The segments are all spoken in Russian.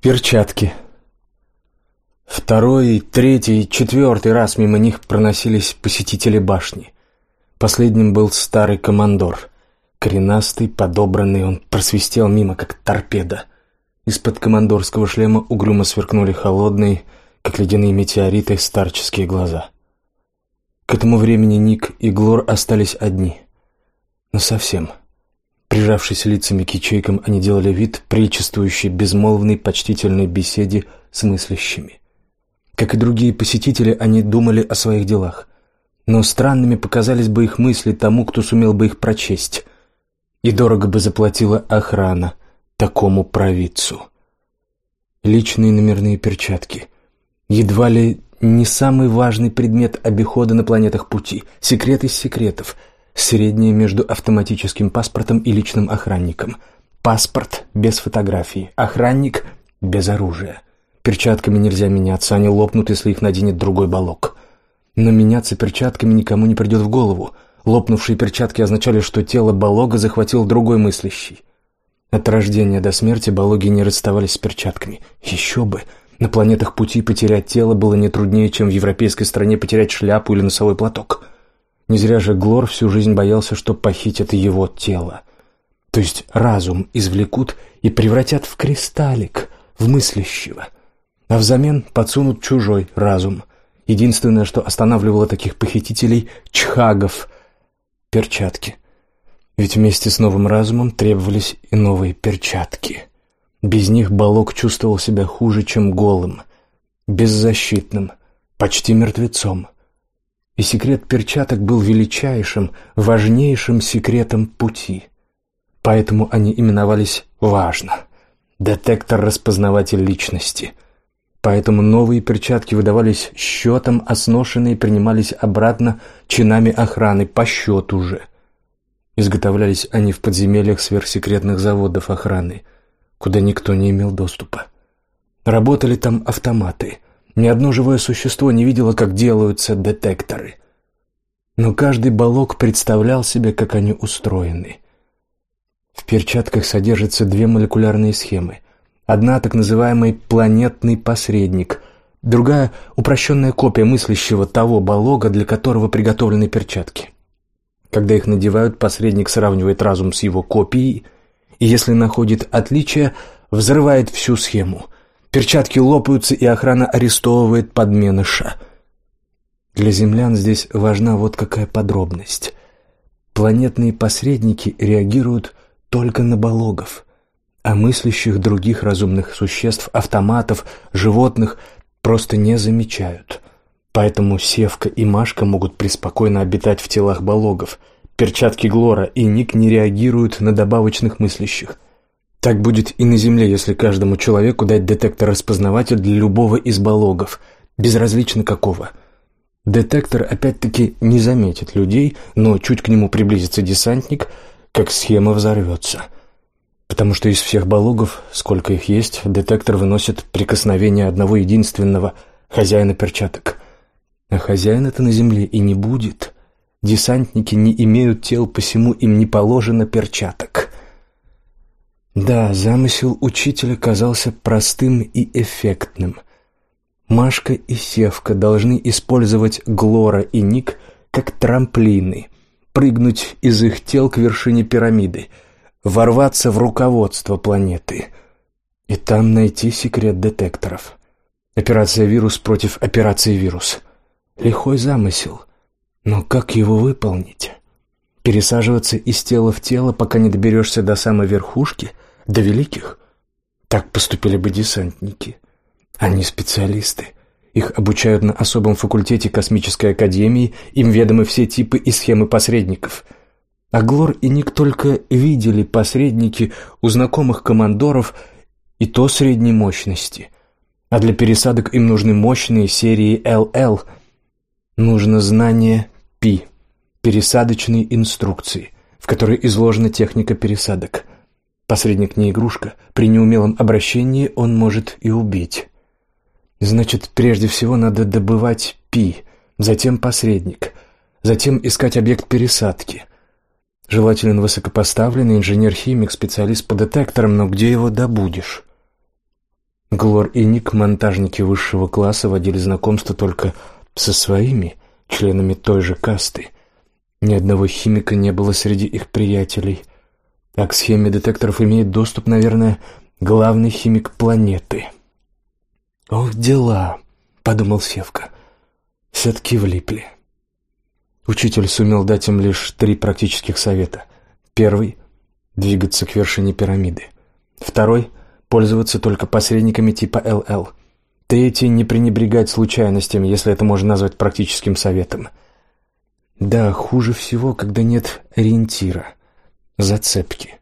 Перчатки. Второй, третий, четвертый раз мимо них проносились посетители башни. Последним был старый командор. Коренастый, подобранный, он просвистел мимо, как торпеда. Из-под командорского шлема угрюмо сверкнули холодные, как ледяные метеориты, старческие глаза. К этому времени Ник и Глор остались одни. Но совсем. Прижавшись лицами к ячейкам, они делали вид, приличествующий безмолвной почтительной беседе с мыслящими. Как и другие посетители, они думали о своих делах. Но странными показались бы их мысли тому, кто сумел бы их прочесть. И дорого бы заплатила охрана такому провидцу. Личные номерные перчатки. Едва ли не самый важный предмет обихода на планетах пути. Секрет из секретов — Среднее между автоматическим паспортом и личным охранником. Паспорт без фотографии, охранник без оружия. Перчатками нельзя меняться, они лопнут, если их наденет другой балок. Но меняться перчатками никому не придет в голову. Лопнувшие перчатки означали, что тело балога захватил другой мыслящий. От рождения до смерти балоги не расставались с перчатками. Еще бы! На планетах пути потерять тело было не труднее, чем в европейской стране потерять шляпу или носовой платок. Не зря же Глор всю жизнь боялся, что похитят его тело. То есть разум извлекут и превратят в кристаллик, в мыслящего. А взамен подсунут чужой разум. Единственное, что останавливало таких похитителей — чхагов — перчатки. Ведь вместе с новым разумом требовались и новые перчатки. Без них Балок чувствовал себя хуже, чем голым, беззащитным, почти мертвецом — и секрет перчаток был величайшим, важнейшим секретом пути. Поэтому они именовались «важно» — детектор-распознаватель личности. Поэтому новые перчатки выдавались счетом, а сношенные принимались обратно чинами охраны по счету же. Изготовлялись они в подземельях сверхсекретных заводов охраны, куда никто не имел доступа. Работали там автоматы — ни одно живое существо не видело, как делаются детекторы. Но каждый балок представлял себе, как они устроены. В перчатках содержатся две молекулярные схемы. Одна так называемый планетный посредник, другая упрощенная копия мыслящего того балога, для которого приготовлены перчатки. Когда их надевают, посредник сравнивает разум с его копией, и если находит отличия, взрывает всю схему – Перчатки лопаются, и охрана арестовывает подменыша. Для землян здесь важна вот какая подробность. Планетные посредники реагируют только на балогов, а мыслящих других разумных существ, автоматов, животных просто не замечают. Поэтому Севка и Машка могут преспокойно обитать в телах балогов. Перчатки Глора и Ник не реагируют на добавочных мыслящих – так будет и на Земле, если каждому человеку дать детектор-распознаватель для любого из балогов, безразлично какого. Детектор опять-таки не заметит людей, но чуть к нему приблизится десантник, как схема взорвется. Потому что из всех балогов, сколько их есть, детектор выносит прикосновение одного единственного хозяина перчаток. А хозяина-то на Земле и не будет. Десантники не имеют тел, посему им не положено перчаток. Да, замысел учителя казался простым и эффектным. Машка и Севка должны использовать Глора и Ник как трамплины, прыгнуть из их тел к вершине пирамиды, ворваться в руководство планеты и там найти секрет детекторов. Операция «Вирус» против операции «Вирус». Лихой замысел, но как его выполнить? Пересаживаться из тела в тело, пока не доберешься до самой верхушки, до великих? Так поступили бы десантники. Они специалисты. Их обучают на особом факультете Космической Академии, им ведомы все типы и схемы посредников. А Глор и Ник только видели посредники у знакомых командоров и то средней мощности. А для пересадок им нужны мощные серии ЛЛ. Нужно знание Пи пересадочные инструкции, в которой изложена техника пересадок. Посредник не игрушка, при неумелом обращении он может и убить. Значит, прежде всего надо добывать пи, затем посредник, затем искать объект пересадки. Желателен высокопоставленный инженер-химик, специалист по детекторам, но где его добудешь? Глор и Ник, монтажники высшего класса, водили знакомство только со своими членами той же касты. Ни одного химика не было среди их приятелей. А к схеме детекторов имеет доступ, наверное, главный химик планеты. «Ох, дела!» — подумал Севка. «Все-таки влипли». Учитель сумел дать им лишь три практических совета. Первый — двигаться к вершине пирамиды. Второй — пользоваться только посредниками типа ЛЛ. Третий — не пренебрегать случайностями, если это можно назвать практическим советом. Да, хуже всего, когда нет ориентира, зацепки.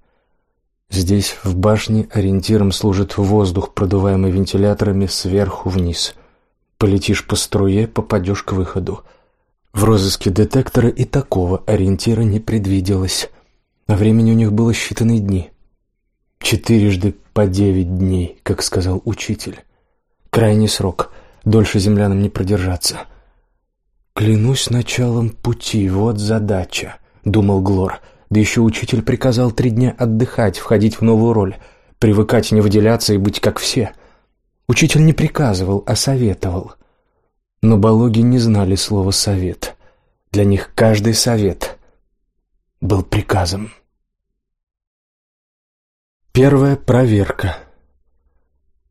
Здесь, в башне, ориентиром служит воздух, продуваемый вентиляторами сверху вниз. Полетишь по струе, попадешь к выходу. В розыске детектора и такого ориентира не предвиделось. А времени у них было считанные дни. Четырежды по девять дней, как сказал учитель. Крайний срок. Дольше землянам не продержаться. «Клянусь началом пути, вот задача», — думал Глор. Да еще учитель приказал три дня отдыхать, входить в новую роль, привыкать не выделяться и быть как все. Учитель не приказывал, а советовал. Но балоги не знали слова «совет». Для них каждый совет был приказом. Первая проверка.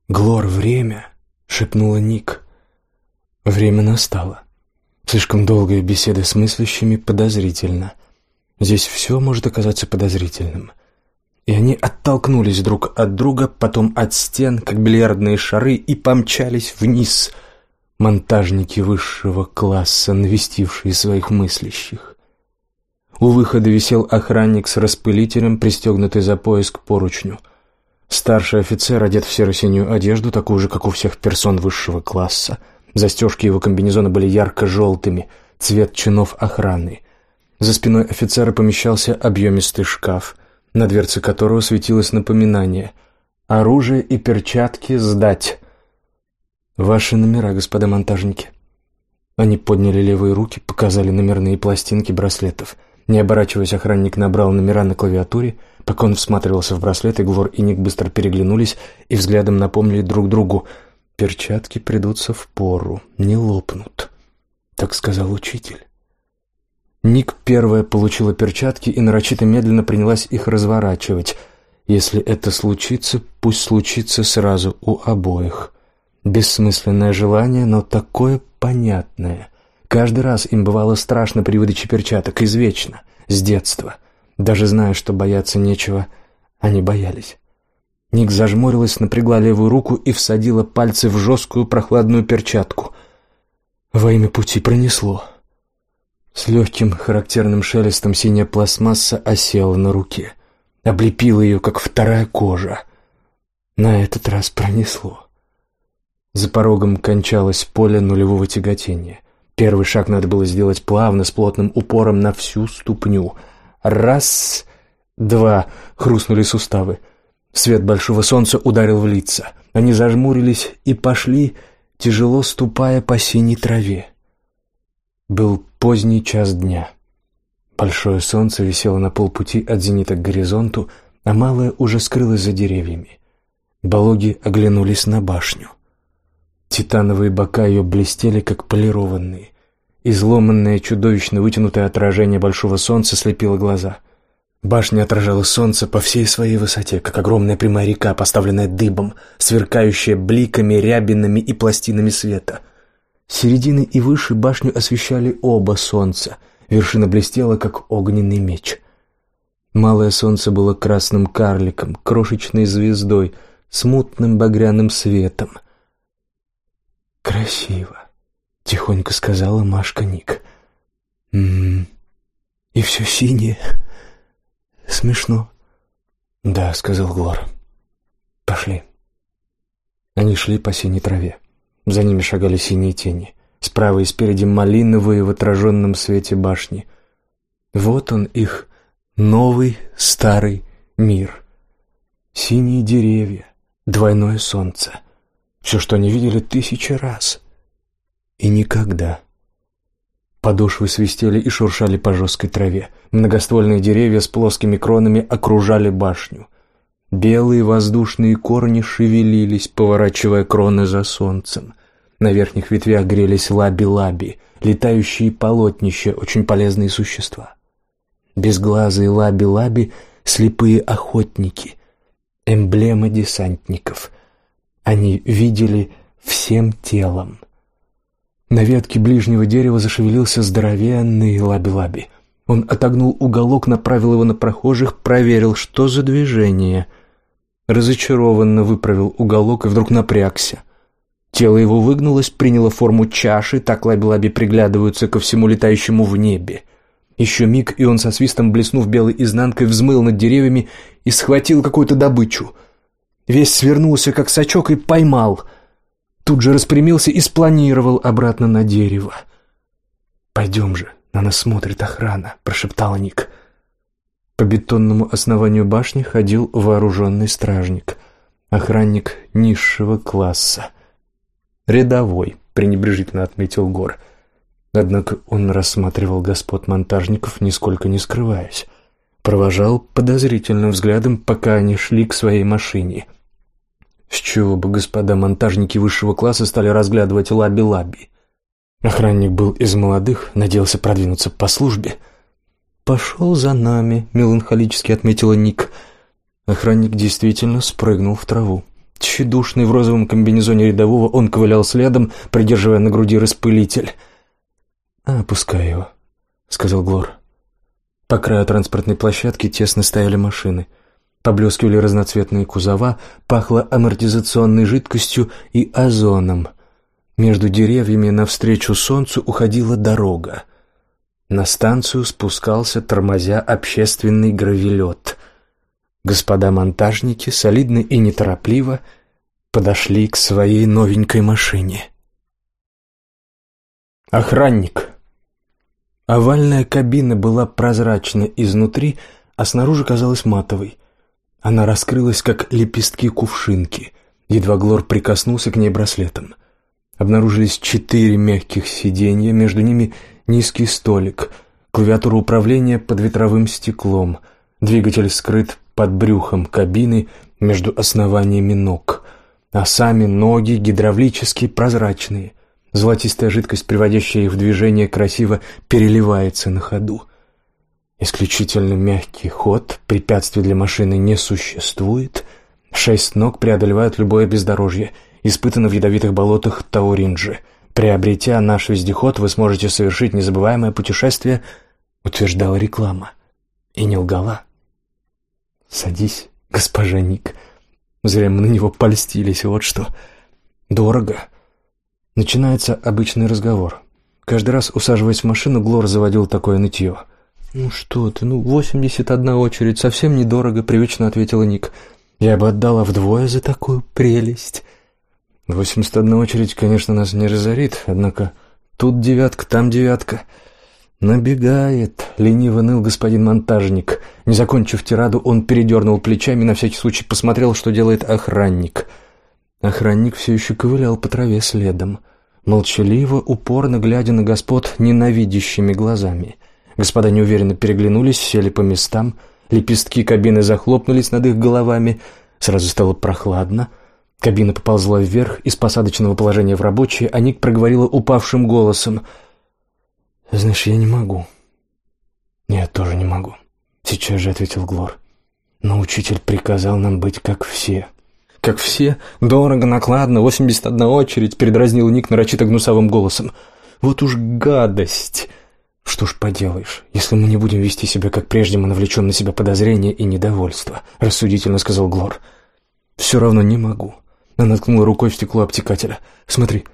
«Глор, время!» — шепнула Ник. Время настало. Слишком долгая беседа с мыслящими подозрительно — Здесь все может оказаться подозрительным. И они оттолкнулись друг от друга, потом от стен, как бильярдные шары, и помчались вниз. Монтажники высшего класса, навестившие своих мыслящих. У выхода висел охранник с распылителем, пристегнутый за пояс к поручню. Старший офицер одет в серо-синюю одежду, такую же, как у всех персон высшего класса. Застежки его комбинезона были ярко-желтыми, цвет чинов охраны. За спиной офицера помещался объемистый шкаф, на дверце которого светилось напоминание «Оружие и перчатки сдать». «Ваши номера, господа монтажники». Они подняли левые руки, показали номерные пластинки браслетов. Не оборачиваясь, охранник набрал номера на клавиатуре. Пока он всматривался в браслеты, Глор и Ник быстро переглянулись и взглядом напомнили друг другу. «Перчатки придутся в пору, не лопнут», — так сказал учитель. Ник первая получила перчатки и нарочито медленно принялась их разворачивать. Если это случится, пусть случится сразу у обоих. Бессмысленное желание, но такое понятное. Каждый раз им бывало страшно при выдаче перчаток, извечно, с детства. Даже зная, что бояться нечего, они боялись. Ник зажмурилась, напрягла левую руку и всадила пальцы в жесткую прохладную перчатку. Во имя пути пронесло. С легким характерным шелестом синяя пластмасса осела на руке, облепила ее, как вторая кожа. На этот раз пронесло. За порогом кончалось поле нулевого тяготения. Первый шаг надо было сделать плавно, с плотным упором на всю ступню. Раз, два, хрустнули суставы. Свет большого солнца ударил в лица. Они зажмурились и пошли, тяжело ступая по синей траве. Был поздний час дня. Большое солнце висело на полпути от зенита к горизонту, а малое уже скрылось за деревьями. Балоги оглянулись на башню. Титановые бока ее блестели, как полированные. Изломанное, чудовищно вытянутое отражение большого солнца слепило глаза. Башня отражала солнце по всей своей высоте, как огромная прямая река, поставленная дыбом, сверкающая бликами, рябинами и пластинами света — середины и выше башню освещали оба солнца. Вершина блестела, как огненный меч. Малое солнце было красным карликом, крошечной звездой, смутным багряным светом. «Красиво», — тихонько сказала Машка Ник. «М «М-м, -м, «И все синее. Смешно». «Да», — сказал Глор. «Пошли». Они шли по синей траве. За ними шагали синие тени. Справа и спереди малиновые в отраженном свете башни. Вот он их новый старый мир. Синие деревья, двойное солнце. Все, что они видели тысячи раз. И никогда. Подошвы свистели и шуршали по жесткой траве. Многоствольные деревья с плоскими кронами окружали башню. Белые воздушные корни шевелились, поворачивая кроны за солнцем. На верхних ветвях грелись лаби-лаби, летающие полотнища, очень полезные существа. Безглазые лаби-лаби — слепые охотники, эмблема десантников. Они видели всем телом. На ветке ближнего дерева зашевелился здоровенный лаби-лаби. Он отогнул уголок, направил его на прохожих, проверил, что за движение. Разочарованно выправил уголок и вдруг напрягся. Тело его выгнулось, приняло форму чаши, так лаби-лаби приглядываются ко всему летающему в небе. Еще миг, и он со свистом, блеснув белой изнанкой, взмыл над деревьями и схватил какую-то добычу. Весь свернулся, как сачок, и поймал. Тут же распрямился и спланировал обратно на дерево. «Пойдем же, на нас смотрит охрана», — прошептал Ник. По бетонному основанию башни ходил вооруженный стражник. Охранник низшего класса. «Рядовой», — пренебрежительно отметил Гор. Однако он рассматривал господ монтажников, нисколько не скрываясь. Провожал подозрительным взглядом, пока они шли к своей машине. С чего бы господа монтажники высшего класса стали разглядывать лаби-лаби? Охранник был из молодых, надеялся продвинуться по службе. «Пошел за нами», — меланхолически отметила Ник. Охранник действительно спрыгнул в траву. Тщедушный в розовом комбинезоне рядового, он ковылял следом, придерживая на груди распылитель. «А, пускай его», — сказал Глор. По краю транспортной площадки тесно стояли машины. Поблескивали разноцветные кузова, пахло амортизационной жидкостью и озоном. Между деревьями навстречу солнцу уходила дорога. На станцию спускался, тормозя, общественный гравелет. Господа монтажники, солидно и неторопливо, подошли к своей новенькой машине. Охранник. Овальная кабина была прозрачна изнутри, а снаружи казалась матовой. Она раскрылась, как лепестки кувшинки. Едва Глор прикоснулся к ней браслетом. Обнаружились четыре мягких сиденья, между ними низкий столик, клавиатура управления под ветровым стеклом, двигатель скрыт под брюхом кабины между основаниями ног, а сами ноги гидравлически прозрачные. Золотистая жидкость, приводящая их в движение, красиво переливается на ходу. Исключительно мягкий ход, препятствий для машины не существует. Шесть ног преодолевают любое бездорожье, испытано в ядовитых болотах Тауринджи. Приобретя наш вездеход, вы сможете совершить незабываемое путешествие, утверждала реклама. И не лгала. «Садись, госпожа Ник». Зря мы на него польстились, вот что. Дорого. Начинается обычный разговор. Каждый раз, усаживаясь в машину, Глор заводил такое нытье. «Ну что ты, ну, восемьдесят одна очередь, совсем недорого», — привычно ответила Ник. «Я бы отдала вдвое за такую прелесть». «Восемьдесят одна очередь, конечно, нас не разорит, однако тут девятка, там девятка». «Набегает», — лениво ныл господин монтажник. Не закончив тираду, он передернул плечами, на всякий случай посмотрел, что делает охранник. Охранник все еще ковылял по траве следом, молчаливо, упорно глядя на господ ненавидящими глазами. Господа неуверенно переглянулись, сели по местам, лепестки кабины захлопнулись над их головами, сразу стало прохладно. Кабина поползла вверх, из посадочного положения в рабочее, а Ник проговорила упавшим голосом — «Знаешь, я не могу». «Я тоже не могу», — сейчас же ответил Глор. «Но учитель приказал нам быть как все». «Как все? Дорого, накладно, восемьдесят одна очередь», — передразнил Ник нарочито гнусавым голосом. «Вот уж гадость!» «Что ж поделаешь, если мы не будем вести себя как прежде, мы навлечем на себя подозрения и недовольство», — рассудительно сказал Глор. «Все равно не могу». Она ткнула рукой в стекло обтекателя. «Смотри,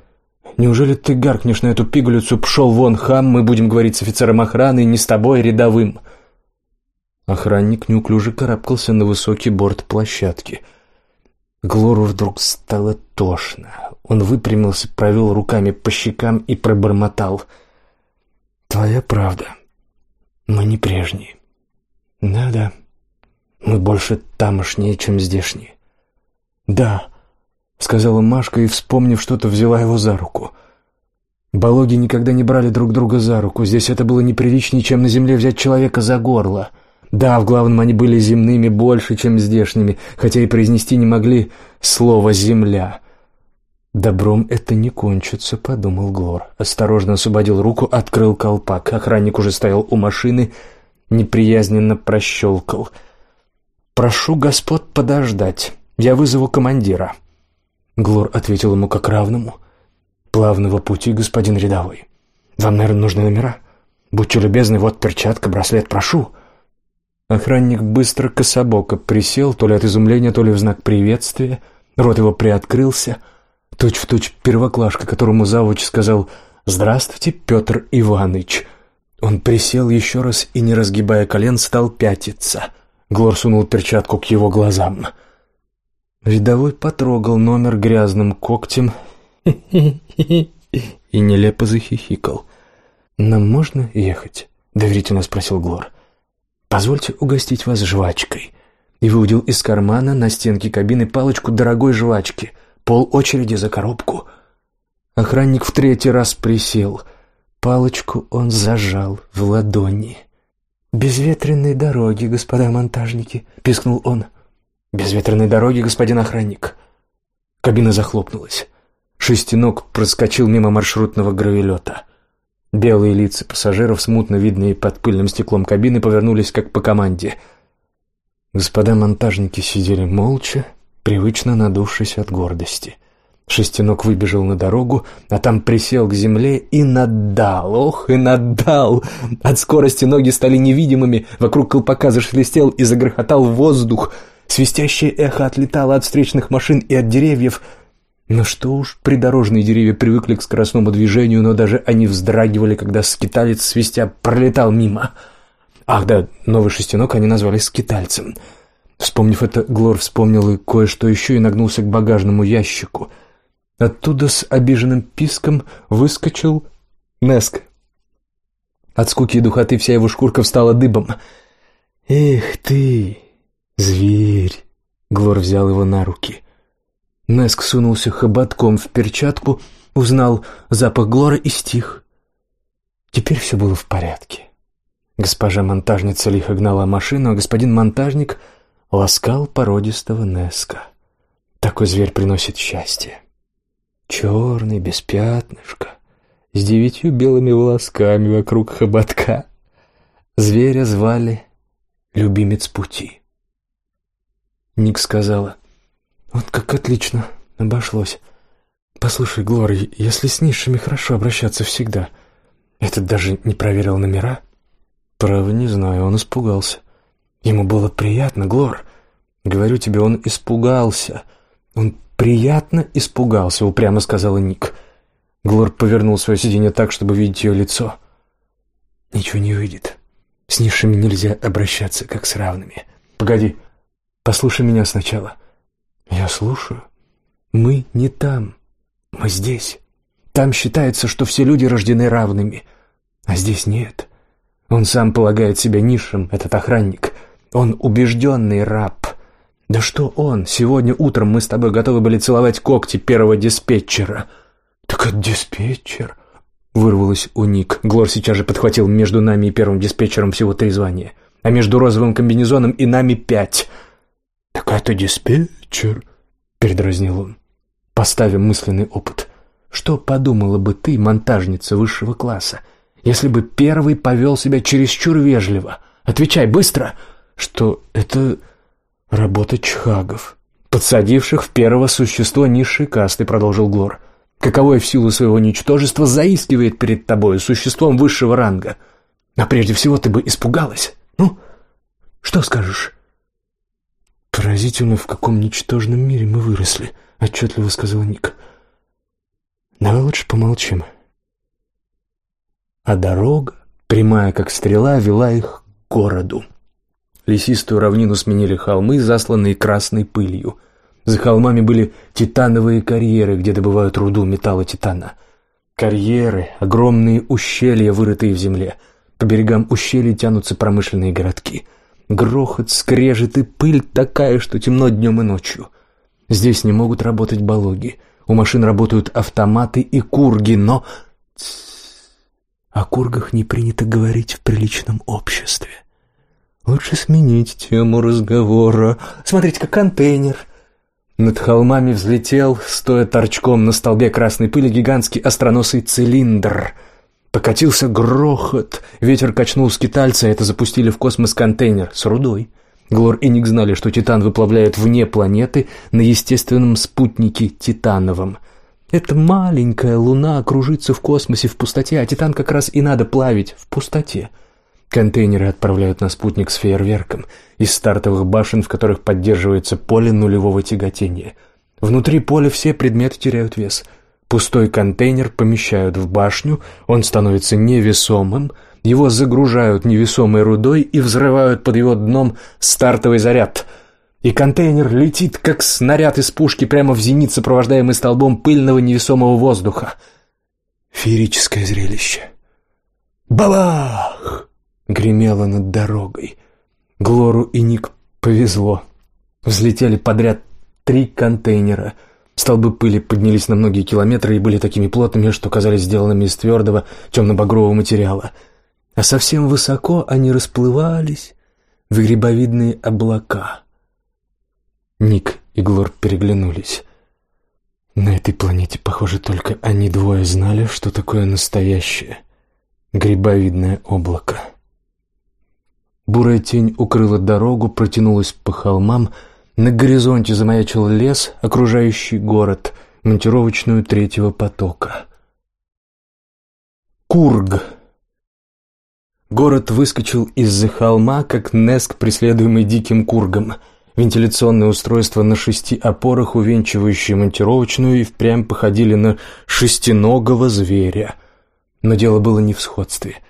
Неужели ты гаркнешь на эту пигалицу «Пшел вон, хам, мы будем говорить с офицером охраны, не с тобой, рядовым»?» Охранник неуклюже карабкался на высокий борт площадки. Глору вдруг стало тошно. Он выпрямился, провел руками по щекам и пробормотал. «Твоя правда. Мы не прежние. Да-да, мы больше тамошние, чем здешние. Да, сказала Машка и, вспомнив что-то, взяла его за руку. Балоги никогда не брали друг друга за руку. Здесь это было неприличнее, чем на земле взять человека за горло. Да, в главном они были земными больше, чем здешними, хотя и произнести не могли слово «земля». «Добром это не кончится», — подумал Глор. Осторожно освободил руку, открыл колпак. Охранник уже стоял у машины, неприязненно прощелкал. «Прошу господ подождать. Я вызову командира». Глор ответил ему как равному. «Плавного пути, господин рядовой. Вам, наверное, нужны номера? Будьте любезны, вот перчатка, браслет, прошу». Охранник быстро кособоко присел, то ли от изумления, то ли в знак приветствия. Рот его приоткрылся — Точь-в-точь первоклашка, которому завуч сказал «Здравствуйте, Петр Иванович». Он присел еще раз и, не разгибая колен, стал пятиться. Глор сунул перчатку к его глазам. Рядовой потрогал номер грязным когтем и нелепо захихикал. «Нам можно ехать?» — доверительно спросил Глор. «Позвольте угостить вас жвачкой». И выудил из кармана на стенке кабины палочку дорогой жвачки — пол очереди за коробку. Охранник в третий раз присел. Палочку он зажал в ладони. «Безветренные дороги, господа монтажники», — пискнул он. «Безветренные дороги, господин охранник». Кабина захлопнулась. Шестиног проскочил мимо маршрутного гравелета. Белые лица пассажиров, смутно видные под пыльным стеклом кабины, повернулись как по команде. Господа монтажники сидели молча, привычно надувшись от гордости. Шестенок выбежал на дорогу, а там присел к земле и наддал, ох, и наддал. От скорости ноги стали невидимыми, вокруг колпака зашелестел и загрохотал воздух. Свистящее эхо отлетало от встречных машин и от деревьев. Но что уж, придорожные деревья привыкли к скоростному движению, но даже они вздрагивали, когда скиталец свистя пролетал мимо. Ах да, новый шестенок они назвали скитальцем — Вспомнив это, Глор вспомнил и кое-что еще и нагнулся к багажному ящику. Оттуда с обиженным писком выскочил Неск. От скуки и духоты вся его шкурка встала дыбом. «Эх ты, зверь!» Глор взял его на руки. Неск сунулся хоботком в перчатку, узнал запах Глора и стих. Теперь все было в порядке. Госпожа монтажница лихо гнала машину, а господин монтажник — ласкал породистого Неска. Такой зверь приносит счастье. Черный, без пятнышка, с девятью белыми волосками вокруг хоботка. Зверя звали Любимец Пути. Ник сказала, «Вот как отлично обошлось. Послушай, Глория, если с низшими хорошо обращаться всегда, этот даже не проверил номера?» «Право не знаю, он испугался». Ему было приятно, Глор. Говорю тебе, он испугался. Он приятно испугался, упрямо сказала Ник. Глор повернул свое сиденье так, чтобы видеть ее лицо. Ничего не выйдет. С низшими нельзя обращаться, как с равными. Погоди, послушай меня сначала. Я слушаю. Мы не там. Мы здесь. Там считается, что все люди рождены равными. А здесь нет. Он сам полагает себя низшим, этот охранник. Он убежденный раб. Да что он? Сегодня утром мы с тобой готовы были целовать когти первого диспетчера. Так это диспетчер? Вырвалось у Ник. Глор сейчас же подхватил между нами и первым диспетчером всего три звания. А между розовым комбинезоном и нами пять. Так это диспетчер? Передразнил он. Поставим мысленный опыт. Что подумала бы ты, монтажница высшего класса, если бы первый повел себя чересчур вежливо? Отвечай быстро!» что это работа чхагов, подсадивших в первого существо низшей касты, продолжил Глор. Каковое в силу своего ничтожества заискивает перед тобой существом высшего ранга. А прежде всего ты бы испугалась. Ну, что скажешь? Поразительно, в каком ничтожном мире мы выросли, отчетливо сказал Ник. Давай лучше помолчим. А дорога, прямая как стрела, вела их к городу. Лесистую равнину сменили холмы, засланные красной пылью. За холмами были титановые карьеры, где добывают руду металла титана. Карьеры, огромные ущелья, вырытые в земле. По берегам ущелий тянутся промышленные городки. Грохот, скрежет и пыль такая, что темно днем и ночью. Здесь не могут работать балоги. У машин работают автоматы и курги, но... О кургах не принято говорить в приличном обществе. Лучше сменить тему разговора. Смотрите, как контейнер. Над холмами взлетел, стоя торчком на столбе красной пыли, гигантский остроносый цилиндр. Покатился грохот. Ветер качнул скитальца, это запустили в космос контейнер с рудой. Глор и Ник знали, что Титан выплавляют вне планеты на естественном спутнике Титановом. Эта маленькая луна кружится в космосе в пустоте, а Титан как раз и надо плавить в пустоте. Контейнеры отправляют на спутник с фейерверком из стартовых башен, в которых поддерживается поле нулевого тяготения. Внутри поля все предметы теряют вес. Пустой контейнер помещают в башню, он становится невесомым, его загружают невесомой рудой и взрывают под его дном стартовый заряд. И контейнер летит, как снаряд из пушки, прямо в зенит, сопровождаемый столбом пыльного невесомого воздуха. Феерическое зрелище. Бабах! гремело над дорогой. Глору и Ник повезло. Взлетели подряд три контейнера. Столбы пыли поднялись на многие километры и были такими плотными, что казались сделанными из твердого темно-багрового материала. А совсем высоко они расплывались в грибовидные облака. Ник и Глор переглянулись. На этой планете, похоже, только они двое знали, что такое настоящее грибовидное облако. Бурая тень укрыла дорогу, протянулась по холмам. На горизонте замаячил лес, окружающий город, монтировочную третьего потока. Кург. Город выскочил из-за холма, как Неск, преследуемый диким кургом. Вентиляционные устройства на шести опорах, увенчивающие монтировочную, и впрямь походили на шестиногого зверя. Но дело было не в сходстве —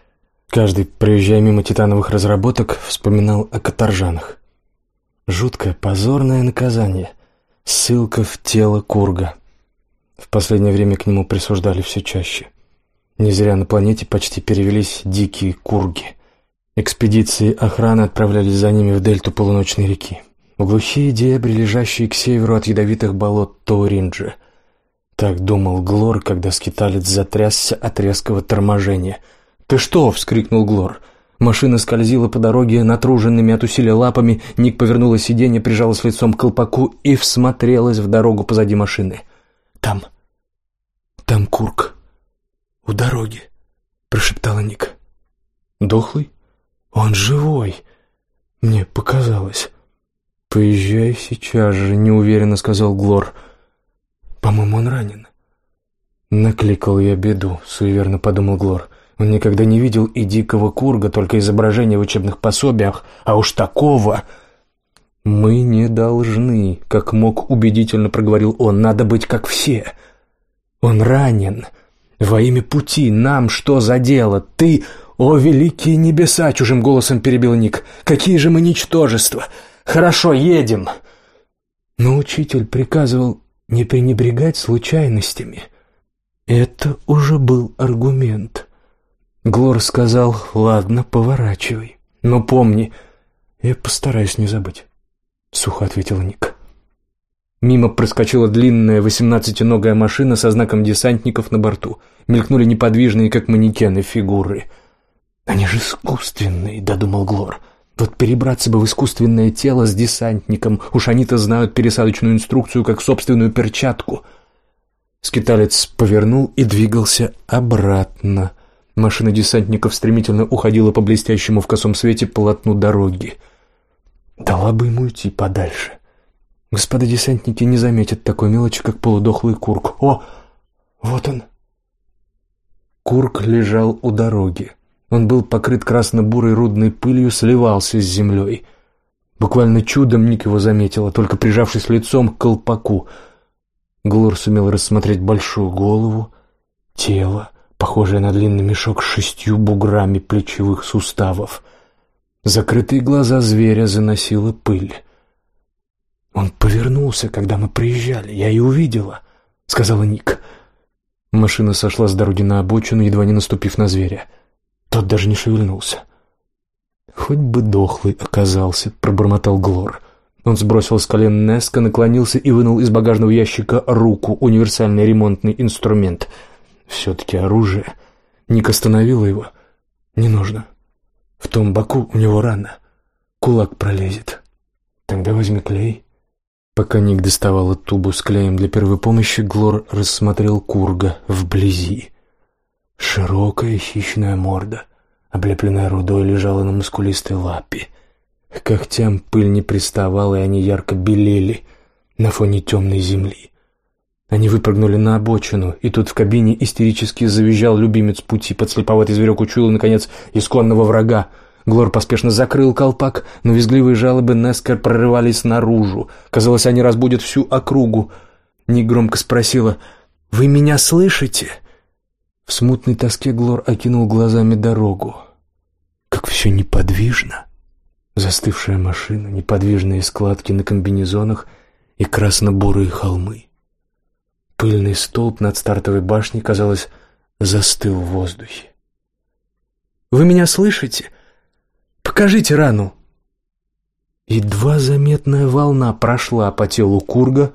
Каждый, проезжая мимо титановых разработок, вспоминал о каторжанах. Жуткое, позорное наказание. Ссылка в тело Курга. В последнее время к нему присуждали все чаще. Не зря на планете почти перевелись дикие курги. Экспедиции охраны отправлялись за ними в дельту полуночной реки. В глухие дебри, лежащие к северу от ядовитых болот Тауринджи. Так думал Глор, когда скиталец затрясся от резкого торможения — «Ты что?» — вскрикнул Глор. Машина скользила по дороге натруженными от усилия лапами, Ник повернула сиденье, прижалась лицом к колпаку и всмотрелась в дорогу позади машины. «Там, там Курк, у дороги», — прошептала Ник. «Дохлый? Он живой!» Мне показалось. «Поезжай сейчас же», — неуверенно сказал Глор. «По-моему, он ранен». «Накликал я беду», — суеверно подумал Глор. Он никогда не видел и дикого курга, только изображения в учебных пособиях, а уж такого... «Мы не должны», — как мог убедительно проговорил он, — «надо быть как все. Он ранен. Во имя пути нам что за дело? Ты, о великие небеса!» — чужим голосом перебил Ник. «Какие же мы ничтожества! Хорошо, едем!» Но учитель приказывал не пренебрегать случайностями. Это уже был аргумент. Глор сказал, ладно, поворачивай. Но помни, я постараюсь не забыть. Сухо ответил Ник. Мимо проскочила длинная восемнадцатиногая машина со знаком десантников на борту. Мелькнули неподвижные, как манекены, фигуры. «Они же искусственные», — додумал Глор. «Вот перебраться бы в искусственное тело с десантником. Уж они-то знают пересадочную инструкцию, как собственную перчатку». Скиталец повернул и двигался обратно. Машина десантников стремительно уходила по блестящему в косом свете полотну дороги. Дала бы ему идти подальше. Господа десантники не заметят такой мелочи, как полудохлый курк. О, вот он. Курк лежал у дороги. Он был покрыт красно-бурой рудной пылью, сливался с землей. Буквально чудом Ник его заметила, только прижавшись лицом к колпаку. Глор сумел рассмотреть большую голову, тело, похожая на длинный мешок с шестью буграми плечевых суставов. Закрытые глаза зверя заносила пыль. «Он повернулся, когда мы приезжали, я и увидела», — сказала Ник. Машина сошла с дороги на обочину, едва не наступив на зверя. Тот даже не шевельнулся. «Хоть бы дохлый оказался», — пробормотал Глор. Он сбросил с колен Неска, наклонился и вынул из багажного ящика руку, универсальный ремонтный инструмент — все-таки оружие. Ник остановила его. Не нужно. В том боку у него рана. кулак пролезет. Тогда возьми клей. Пока Ник доставала тубу с клеем для первой помощи, Глор рассмотрел курга вблизи. Широкая хищная морда, облепленная рудой, лежала на мускулистой лапе. К когтям пыль не приставала, и они ярко белели на фоне темной земли. Они выпрыгнули на обочину, и тут в кабине истерически завизжал любимец пути. Подслеповатый зверек учуял, наконец, исконного врага. Глор поспешно закрыл колпак, но визгливые жалобы Нескер прорывались наружу. Казалось, они разбудят всю округу. Ник громко спросила «Вы меня слышите?» В смутной тоске Глор окинул глазами дорогу. Как все неподвижно. Застывшая машина, неподвижные складки на комбинезонах и красно-бурые холмы. Пыльный столб над стартовой башней, казалось, застыл в воздухе. «Вы меня слышите? Покажите рану!» Едва заметная волна прошла по телу Курга.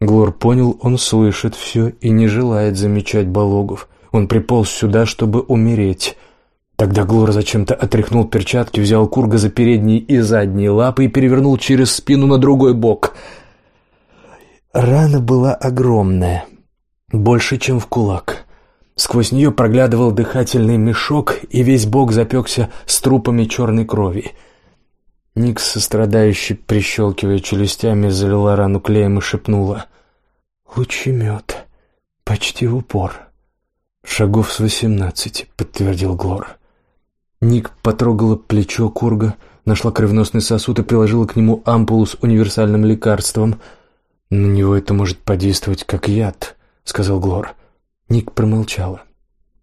Глор понял, он слышит все и не желает замечать балогов. Он приполз сюда, чтобы умереть. Тогда Глор зачем-то отряхнул перчатки, взял Курга за передние и задние лапы и перевернул через спину на другой бок — Рана была огромная, больше, чем в кулак. Сквозь нее проглядывал дыхательный мешок, и весь бок запекся с трупами черной крови. Никс, сострадающе прищелкивая челюстями, залила рану клеем и шепнула. «Лучемет. Почти в упор». «Шагов с восемнадцати», — подтвердил Глор. Ник потрогала плечо Курга, нашла кровеносный сосуд и приложила к нему ампулу с универсальным лекарством — «На него это может подействовать как яд», — сказал Глор. Ник промолчала.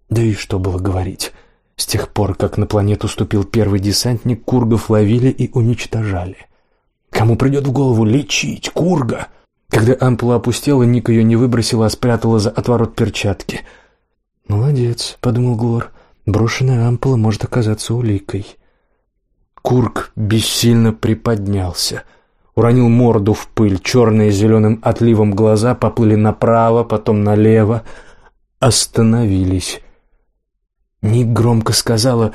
Да и что было говорить. С тех пор, как на планету ступил первый десантник, кургов ловили и уничтожали. Кому придет в голову лечить курга? Когда ампула опустела, Ник ее не выбросила, а спрятала за отворот перчатки. «Молодец», — подумал Глор. «Брошенная ампула может оказаться уликой». Кург бессильно приподнялся — уронил морду в пыль, черные с зеленым отливом глаза поплыли направо, потом налево, остановились. Ник громко сказала,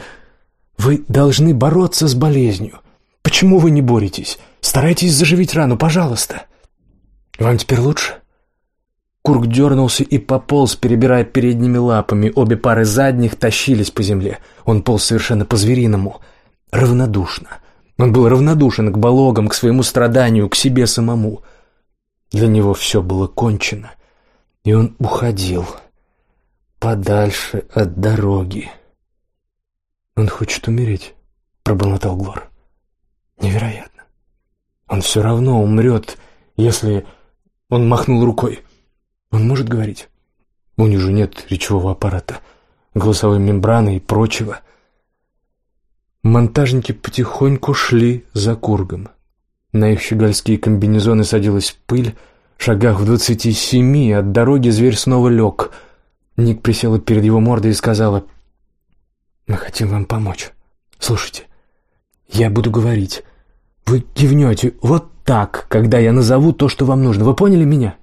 «Вы должны бороться с болезнью. Почему вы не боретесь? Старайтесь заживить рану, пожалуйста». «Вам теперь лучше?» Курк дернулся и пополз, перебирая передними лапами. Обе пары задних тащились по земле. Он полз совершенно по-звериному, равнодушно. Он был равнодушен к балогам, к своему страданию, к себе самому. Для него все было кончено, и он уходил подальше от дороги. «Он хочет умереть», — пробормотал Глор. «Невероятно. Он все равно умрет, если...» Он махнул рукой. «Он может говорить?» У него же нет речевого аппарата, голосовой мембраны и прочего. Монтажники потихоньку шли за кургом. На их щегольские комбинезоны садилась пыль. В шагах в двадцати семи от дороги зверь снова лег. Ник присела перед его мордой и сказала, «Мы хотим вам помочь. Слушайте, я буду говорить. Вы кивнете вот так, когда я назову то, что вам нужно. Вы поняли меня?»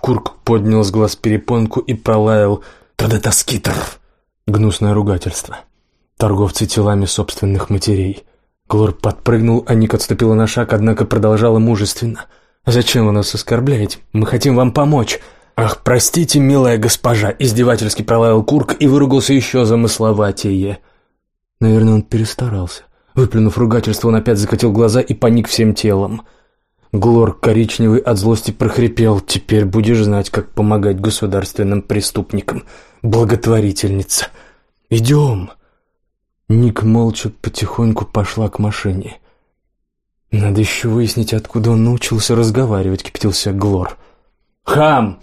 Курк поднял с глаз перепонку и пролаял «Традатаскитр!» Гнусное ругательство торговцы телами собственных матерей. Глор подпрыгнул, а Ник отступила на шаг, однако продолжала мужественно. «Зачем вы нас оскорбляете? Мы хотим вам помочь!» «Ах, простите, милая госпожа!» — издевательски пролаял Курк и выругался еще замысловатее. Наверное, он перестарался. Выплюнув ругательство, он опять закатил глаза и паник всем телом. Глор, коричневый от злости, прохрипел. «Теперь будешь знать, как помогать государственным преступникам, благотворительница. Идем!» Ник молча потихоньку пошла к машине. «Надо еще выяснить, откуда он научился разговаривать», — кипятился Глор. «Хам!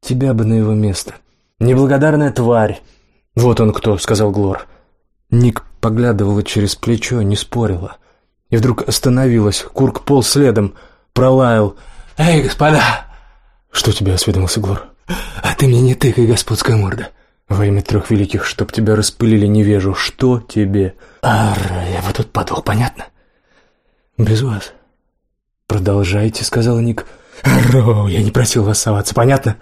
Тебя бы на его место. Неблагодарная тварь!» «Вот он кто», — сказал Глор. Ник поглядывала через плечо, не спорила. И вдруг остановилась. Курк пол следом, пролаял. «Эй, господа!» «Что тебе?» — осведомился Глор. «А ты мне не тыкай, господская морда. Во имя трех великих, чтоб тебя распылили невежу, что тебе? Ар, я вот тут подох, понятно? Без вас. Продолжайте, сказал Ник. Арро, я не просил вас соваться, понятно?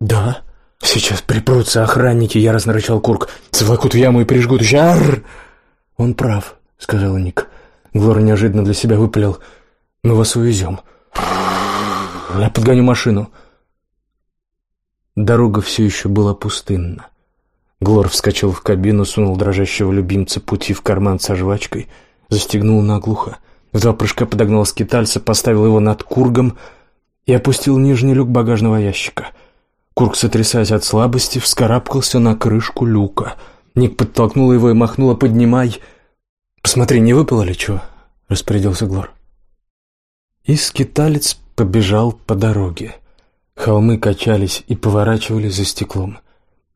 Да. Сейчас припрутся охранники, яростно рычал Курк. Сволокут в яму и прижгут еще. Ар! Он прав, сказал Ник. Глор неожиданно для себя выпалил. «Мы вас увезем». «Я подгоню машину». Дорога все еще была пустынна. Глор вскочил в кабину, сунул дрожащего любимца пути в карман со жвачкой, застегнул наглухо. В два прыжка подогнал скитальца, поставил его над кургом и опустил нижний люк багажного ящика. Кург, сотрясаясь от слабости, вскарабкался на крышку люка. Ник подтолкнул его и махнула «Поднимай!» «Посмотри, не выпало ли чего?» — распорядился Глор. И скиталец побежал по дороге. Холмы качались и поворачивали за стеклом.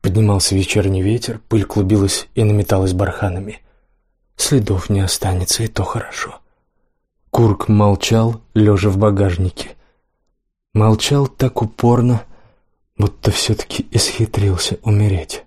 Поднимался вечерний ветер, пыль клубилась и наметалась барханами. Следов не останется, и то хорошо. Курк молчал, лежа в багажнике. Молчал так упорно, будто все-таки исхитрился умереть.